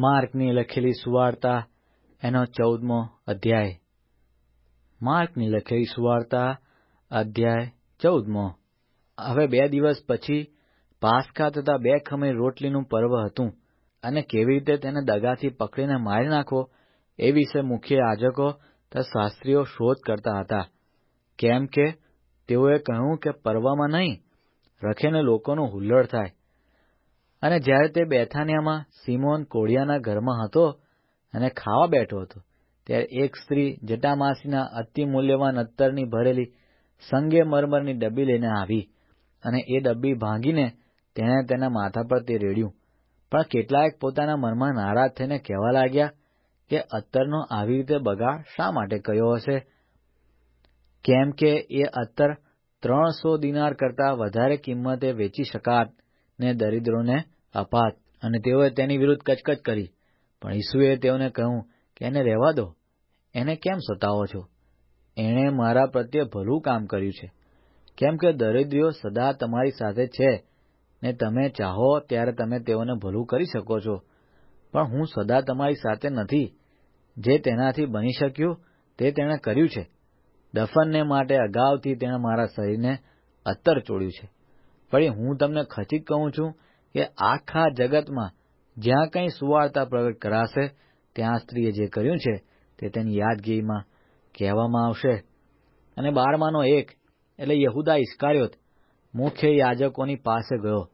માર્કની લખેલી સુવાર્તા, એનો ચૌદમો અધ્યાય. માર્કની લખેલી સુવાર્તા, અધ્યાય ચૌદમો. હવે બે દિવસ પછી પાસ્કા તથા બે ખમીર રોટલીનું પર્વ હતું અને કેવી રીતે તેને દગાથી પકડીને મારી નાખવો એ વિશે મુખ્ય યાજકો તથા શાસ્ત્રીઓ શોધ કરતા હતા. કેમ કે તેઓએ કહ્યું કે પર્વમાં નહીં, રખેને લોકોનું હુલ્લડ થાય. અને જ્યારે તે બેથાનિયામાં સિમોન કોળિયાના ઘરમાં હતો અને ખાવા બેઠો હતો, ત્યારે એક સ્ત્રી જટામાસીના અતિ મૂલ્યવાન અત્તરની ભરેલી સંગે મરમરની ડબ્બી લઈને આવી અને એ ડબ્બી ભાંગીને તેણે તેના માથા પર તે રેડ્યું. પણ કેટલાક પોતાના મનમાં નારાજ થઈને કહેવા લાગ્યા કે અત્તરનો આવી રીતે બગાડ શા માટે કર્યો હશે? કેમ કે એ અત્તર ત્રણસો દિનાર કરતાં વધારે કિંમતે વેચી શકાત. ને દરિદ્રોને અપાત અને તેઓએ તેની વિરુદ્ધ કચકચ કરી. પણ ઈસુએ તેઓને કહ્યું કે એને રહેવા દો. એને કેમ સતાવો છો? એણે મારા પ્રત્યે ભલું કામ કર્યું છે. કેમ કે દરિદ્રીઓ સદા તમારી સાથે છે ને તમે ચાહો ત્યારે તમે તેઓને ભલું કરી શકો છો. પણ હું સદા તમારી સાથે નથી. જે તેનાથી બની શક્યું તે તેણે કર્યું છે. દફનને માટે અગાઉથી તેણે મારા શરીરને અત્તર ચોડ્યું છે. વળી હું તમને ખચિત કહું છું કે આખા જગતમાં જ્યાં કંઈ સુવાર્તા પ્રગટ કરાશે, ત્યાં સ્ત્રીએ જે કર્યું છે તે તેની યાદગીરીમાં કહેવામાં આવશે. અને બારમાનો એક, એટલે યહુદા ઇસ્કાર્યોત, મુખ્ય યાજકોની પાસે ગયો.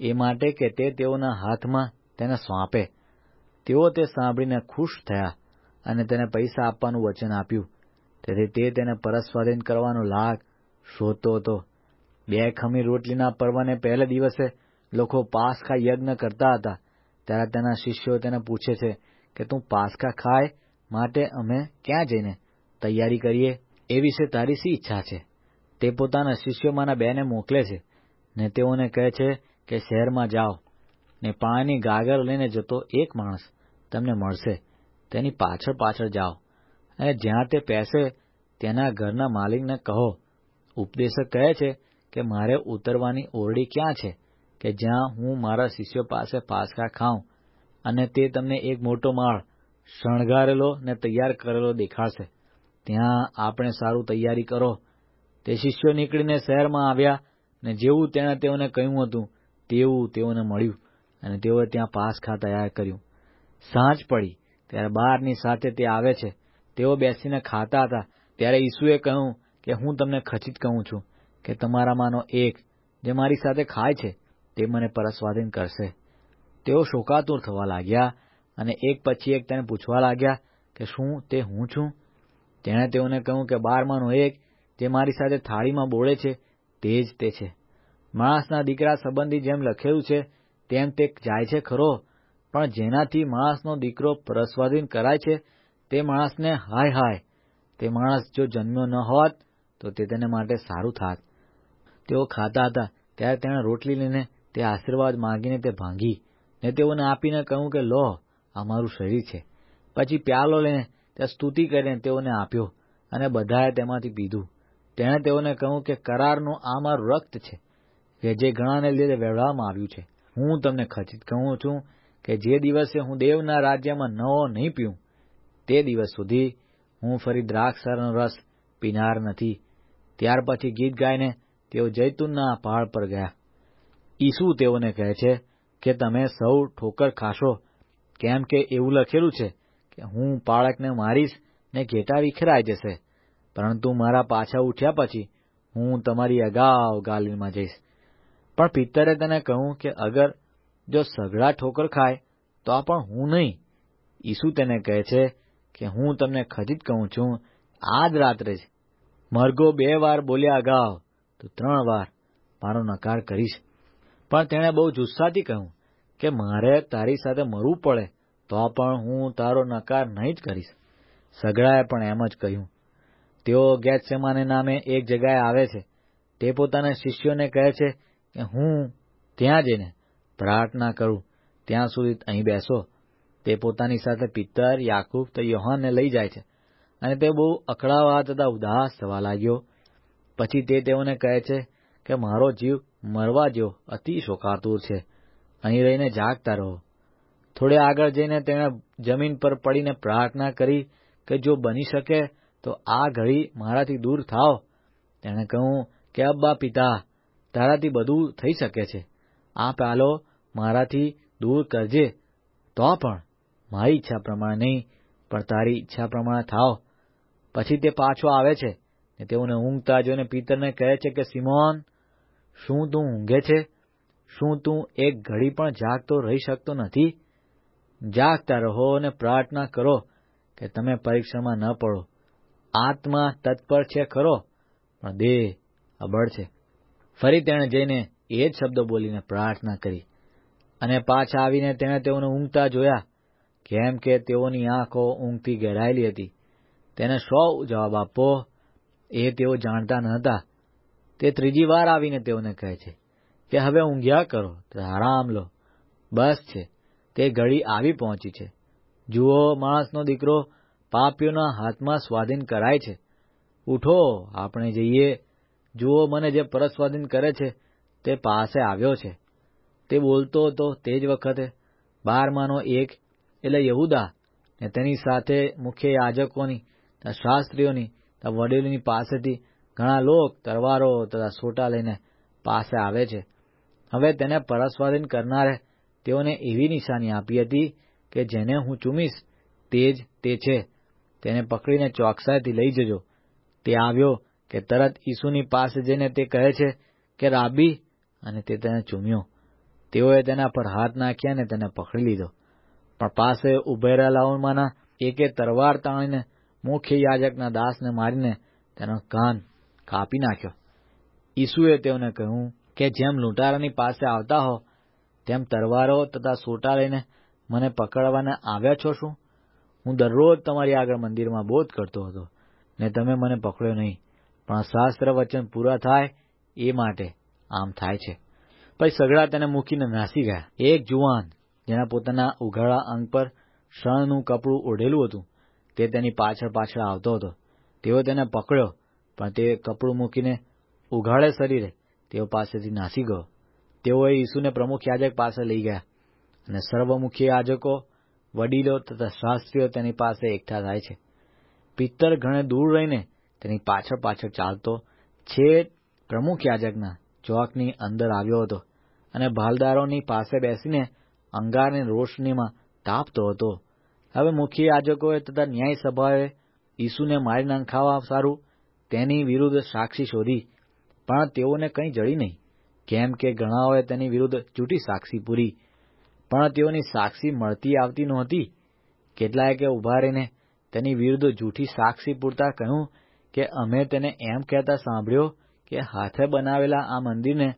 એ માટે કે તે તેઓના હાથમાં તેને સોંપે. તેઓ તે સાંભળીને ખુશ થયા અને તેને પૈસા આપવાનું વચન આપ્યું. તેથી તે તેને પરસ્વાધીન કરવાનો લાગ શોધતો હતો. બે ખમીર રોટલીના પર્વને પહેલે દિવસે લોકો પાસખા યજ્ઞ કરતા હતા. ત્યારે તેના શિષ્યો તેને પૂછે છે કે, તું પાસખા ખાય માટે અમે ક્યાં જઈને તૈયારી કરીએ? એ વિશે તારી શી ઈચ્છા છે? તે પોતાના શિષ્યોમાંના બેને મોકલે છે ને તેઓને કહે છે કે, શહેરમાં જાઓ ને પાણીની ગાગર લઈને જતો એક માણસ તમને મળશે. તેની પાછળ પાછળ જાઓ અને જ્યાં તે પેસે તેના ઘરના માલિકને કહો. ઉપદેશક કહે છે કે મારે ઉતરવાની ઓરડી ક્યાં છે? કે જ્યાં હું મારા શિષ્યો પાસે પાસકા ખાઉં અને તે તમને એક મોટો માળ શણગારેલો ને તૈયાર કરેલો દેખાડશે ત્યાં આપણે સારું તૈયારી કરો. તે શિષ્યો નીકળીને શહેરમાં આવ્યા ને જેવું તેણે તેઓને કહ્યું હતું, તેવું તેઓને મળ્યું અને તેઓએ ત્યાં પાસખા તૈયાર કર્યું. સાંજ પડી, ત્યારે બારની સાથે તે આવે છે. તેઓ બેસીને ખાતા હતા. ત્યારે ઈસુએ કહ્યું કે હું તમને ખચિત કહું છું. કે તમારામાંનો એક જે મારી સાથે ખાય છે, તે મને પરસ્વાધીન કરશે. તેઓ શોકાતુર થવા લાગ્યા અને એક પછી એક તેને પૂછવા લાગ્યા કે શું તે હું છું? તેણે તેઓને કહ્યું કે બારમાંનો એક જે મારી સાથે થાળીમાં બોળે છે, તે જ તે છે. માણસના દીકરા સંબંધી જેમ લખેલું છે, તેમ તે જાય છે ખરો, પણ જેનાથી માણસનો દીકરો પરસ્વાધીન કરાય છે, તે માણસને હાય હાય. તે માણસ જો જન્મ્યો ન હોત, તો તે તેને માટે સારું થાત. તેઓ ખાતા હતા. ત્યારે તેણે રોટલી લઈને તે આશીર્વાદ માંગીને તે ભાંગી ને તેઓને આપીને કહ્યું કે, લો, આ મારું શરીર છે. પછી પ્યાલો લઈને ત્યાં સ્તુતિ કરીને તેઓને આપ્યો અને બધાએ તેમાંથી પીધું. તેણે તેઓને કહ્યું કે, કરારનું આ મારું રક્ત છે, કે જે ઘણાને લીધે વહેવામાં આવ્યું છે. હું તમને ખચિત કહું છું કે જે દિવસે હું દેવના રાજ્યમાં નવો નહીં પીઉં, તે દિવસ સુધી હું ફરી દ્રાક્ષરનો રસ પીનાર નથી. ત્યાર પછી ગીત ગાઈને તેઓ જૈતુનના પહાડ પર ગયા. ઈસુ તેઓને કહે છે કે, તમે સૌ ઠોકર ખાશો. કેમ કે એવું લખેલું છે કે, હું પાળકને મારીશ ને ઘેટા વિખરાઈ જશે. પરંતુ મારા પાછા ઉઠ્યા પછી હું તમારી અગાઉ ગાલીમાં જઈશ. પણ પિત્તરે તેને કહ્યું કે, અગર જો સઘળા ઠોકર ખાય, તો આ પણ હું નહીં. ઈસુ તેને કહે છે કે, હું તમને ખચિત કહું છું, આજ રાત્રે જ. મરઘો બે વાર બોલ્યા, અગાઉ તો ત્રણ વાર મારો નકાર કરીશ. પણ તેણે બહુ જુસ્સાથી કહ્યું કે મારે તારી સાથે મરવું પડે તો પણ હું તારો નકાર નહીં જ કરીશ. સગડાએ પણ એમ જ કહ્યું. તેઓ ગેતસેમાને નામે એક જગ્યાએ આવે છે. તે પોતાના શિષ્યોને કહે છે કે હું ત્યાં જઈને પ્રાર્થના કરું. ત્યાં સુધી અહીં બેસો. તે પોતાની સાથે પિત્તર, યાકૂબ તો યોહાનને લઈ જાય છે. અને તે બહુ અકળાવા તથા ઉદાસ થવા લાગ્યો. પછી તે તેઓને કહે છે કે મારો જીવ મરવા જેવો અતિ શોકાતુર છે. અહીં રહીને જાગતા રહો. થોડે આગળ જઈને તેણે જમીન પર પડીને પ્રાર્થના કરી કે જો બની શકે તો આ ઘડી મારાથી દૂર થાવ તેણે કહ્યું કે, અબ્બા પિતા, તારાથી બધું થઈ શકે છે. આ પાલો મારાથી દૂર કરજે. તો પણ મારી ઈચ્છા પ્રમાણે નહીં, પણ તારી ઈચ્છા પ્રમાણે થાવ પછી તે પાછો આવે છે. ને તેઓને ઊંઘતા જોઈને પિતરને કહે છે કે, સિમોન, શું તું ઊંઘે છે? શું તું એક ઘડી પણ જાગતો રહી શકતો નથી? જાગતા રહો અને પ્રાર્થના કરો કે તમે પરીક્ષામાં ન પડો. આત્મા તત્પર છે ખરો, પણ દેહ અબળ છે. ફરી તેણે જઈને એ જ શબ્દો બોલીને પ્રાર્થના કરી. અને પાછા આવીને તેણે તેઓને ઊંઘતા જોયા. કેમ કે તેઓની આંખો ઊંઘથી ઘેરાયેલી હતી. તેને શો જવાબ આપવો એ તેઓ જાણતા ન હતા તે ત્રીજી વાર આવીને તેઓને કહે છે કે હવે ઊંઘ્યા કરો આરામ લો. બસ છે. તે ઘડી આવી પહોંચી છે. જુઓ, માણસનો દીકરો પાપીઓના હાથમાં સ્વાધીન કરાય છે. ઉઠો, આપણે જઈએ. જુઓ, મને જે પરસ્વાધીન કરે છે, તે પાસે આવ્યો છે. તે બોલતો હતો તે જ વખતે. બારમાંનો એક, એટલે યહુદા, ને તેની સાથે મુખ્ય યાજકોની, શાસ્ત્રીઓની વડીલોની પાસેથી ઘણા લોક તરવારો તથા સોટા લઈને પાસે આવે છે. હવે તેને પરસ્વાધીન કરનારે તેઓને એવી નિશાની આપી હતી કે જેને હું ચૂમીશ, તે જ તે છે. તેને પકડીને ચોકસાઈથી લઈ જજો. તે આવ્યો કે તરત ઈસુની પાસે જઈને તે કહે છે કે, રાબી, અને તે તેને ચૂમ્યો. તેઓએ તેના પર હાથ નાખ્યા અને તેને પકડી લીધો. પણ પાસે ઉભેરેલાઓમાંના એકે તરવાર તાણીને મુખ્ય યાજકના દાસને મારીને તેનો કાન કાપી નાખ્યો. ઈસુએ તેઓને કહ્યું કે જેમ લૂંટારાની પાસે આવતા હો, તેમ તરવારો તથા સોટા લઈને મને પકડવાને આવ્યા છો શું? હું દરરોજ તમારી આગળ મંદિરમાં બોધ કરતો હતો, ને તમે મને પકડ્યો નહીં, પણ શાસ્ત્ર વચન પૂરા થાય એ માટે આમ થાય છે. પછી સગડા તેને મૂકીને નાસી ગયા. એક જુવાન, જેના પોતાના ઉઘાડા અંગ પર શણનું કપડું ઓઢેલું હતું તે તેની પાછળ પાછળ આવતો હતો. તેઓ તેને પકડ્યો, પણ તે કપડું મૂકીને ઉઘાડે શરીરે તેઓ પાસેથી નાસી ગયો. તેઓએ ઈસુને પ્રમુખ યાજક પાસે લઈ ગયા અને સર્વમુખી યાજકો, વડીલો તથા શાસ્ત્રીઓ તેની પાસે એકઠા થાય છે. પિત્તર ઘણે દૂર રહીને તેની પાછળ પાછળ ચાલતો છેક પ્રમુખ યાજકના ચોકની અંદર આવ્યો હતો અને ભાલદારોની પાસે બેસીને અંગારની રોશનીમાં તાપતો હતો. હવે મુખ્ય યાજકોએ તથા ન્યાય સભાએ ઈસુને મારી નાંખાવા સારું તેની વિરુદ્ધ સાક્ષી શોધી. પણ તેઓને કંઈ જડી નહીં. કેમ કે ઘણાઓએ તેની વિરુદ્ધ જૂઠી સાક્ષી પૂરી. પણ તેઓની સાક્ષી મળતી આવતી નહોતી. કેટલાયે ઊભા રહીને તેની વિરુદ્ધ જૂઠી સાક્ષી પૂરતા કહ્યું કે અમે તેને એમ કહેતા સાંભળ્યો કે હાથે બનાવેલા આ મંદિરને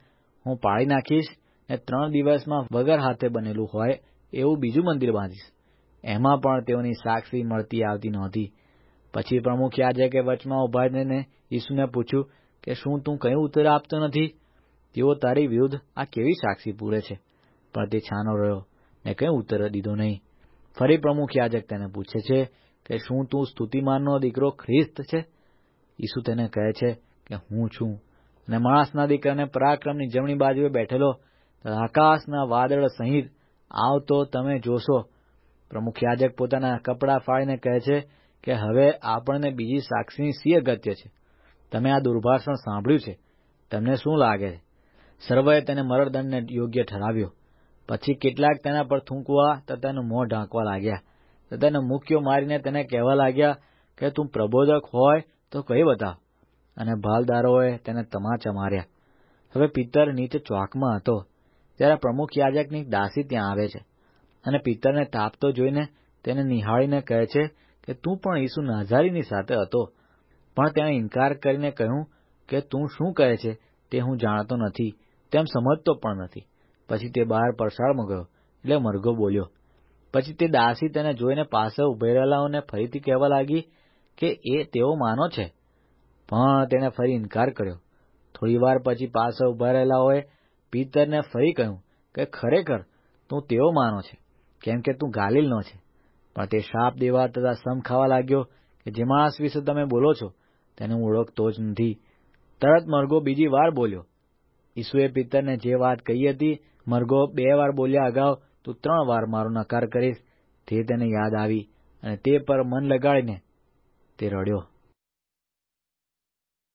હું પાડી નાખીશ ને ત્રણ દિવસમાં વગર હાથે બનેલું હોય એવું બીજું મંદિર બાંધીશ. એમાં પણ તેઓની સાક્ષી મળતી આવતી નહોતી. પછી પ્રમુખ યાજકે વચમાં ઊભા રહીને ઈસુને પૂછ્યું કે શું તું કંઈ ઉત્તર આપતો નથી? તેઓ તારી વિરુદ્ધ આ કેવી સાક્ષી પૂરે છે? પણ તે છાનો રહ્યો. ને કંઈ ઉત્તર દીધો નહીં. ફરી પ્રમુખ યાજક તેને પૂછે છે કે શું તું સ્તુતિમાનનો દીકરો ખ્રિસ્ત છે? ઈસુ તેને કહે છે કે હું છું. અને માણસના દીકરાને પરાક્રમની જમણી બાજુએ બેઠેલો આકાશના વાદળ સહિત આવતો તમે જોશો. પ્રમુખ યાજક પોતાના કપડાં ફાડીને કહે છે કે હવે આપણને બીજી સાક્ષીની સી અગત્ય છે. તમે આ દુર્ભાષણ સાંભળ્યું છે. તમને શું લાગે છે? સર્વએ તેને મરણદંડને યોગ્ય ઠરાવ્યો. પછી કેટલાક તેના પર થૂંકવા તો તેનું મોં ઢાંકવા લાગ્યા. તો તેને મુખ્યો મારીને તેને કહેવા લાગ્યા કે તું પ્રબોધક હોય તો કહી બતાવ. અને ભાલદારોએ તેને તમાચા માર્યા. હવે પિત્તર નીચે ચોકમાં હતો. ત્યારે પ્રમુખ યાજકની દાસી ત્યાં આવે છે. અને પિત્તરને તાપતો જોઈને તેને નિહાળીને કહે છે કે તું પણ ઈસુ નાઝારીની સાથે હતો. પણ તેણે ઇનકાર કરીને કહ્યું કે તું શું કહે છે તે હું જાણતો નથી. તેમ સમજતો પણ નથી. પછી તે બહાર પરસાળમાં ગયો એટલે મરઘો બોલ્યો. પછી તે દાસી તેને જોઈને પાસે ઉભેરેલાઓને ફરીથી કહેવા લાગી કે એ તેઓ માનો છે. પણ તેણે ફરી ઇનકાર કર્યો. થોડી વાર પછી પાસે ઊભા રહેલાઓએ પિત્તરને ફરી કહ્યું કે ખરેખર તું તેઓ માનો છે. કેમ કે તું ગાલિલનો છે. પણ તે શાપ દેવા તથા સમ ખાવા લાગ્યો કે જે માણસ વિશે તમે બોલો છો, તેને હું ઓળખતો જ નથી. તરત મરઘો બીજી વાર બોલ્યો. ઈસુએ પિત્તરને જે વાત કહી હતી મરઘો બે વાર બોલ્યા અગાઉ, તું ત્રણ વાર મારો નકાર કરીશ. તે તેને યાદ આવી અને તે પર મન લગાડીને તે રડ્યો.